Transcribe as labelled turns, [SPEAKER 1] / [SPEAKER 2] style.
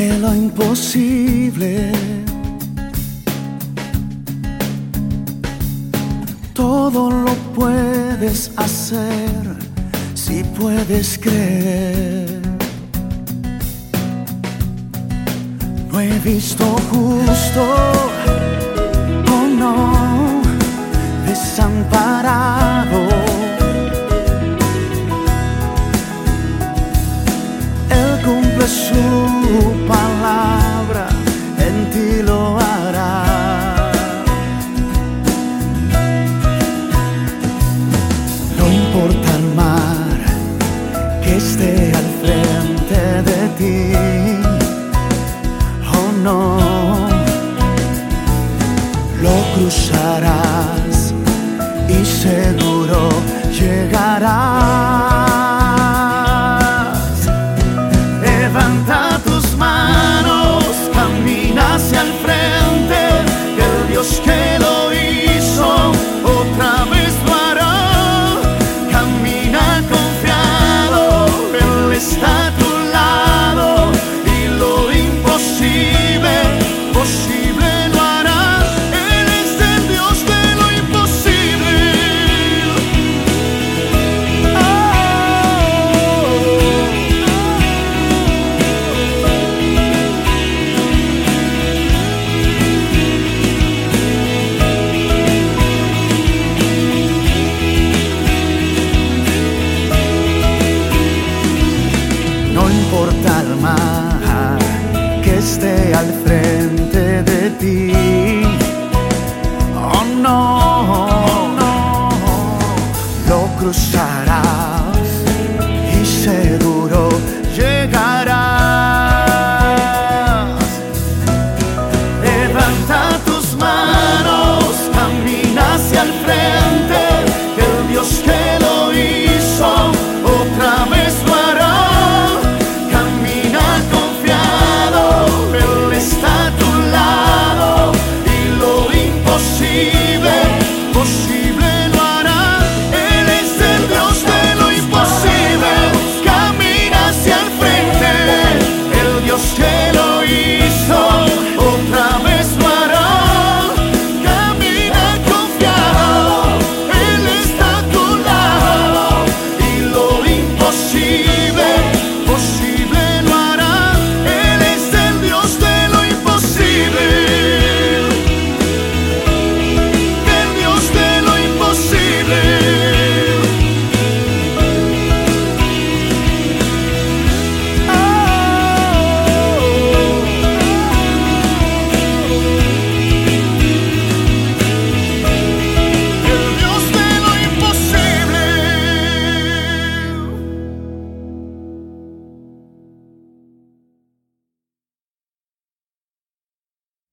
[SPEAKER 1] de lo imposible. Todo lo puedes hacer si puedes creer. No he visto justo, oh no, desamparado. usarás y seguro llegarás. al frente de ti. Oh no, oh no, lo cruzarás y se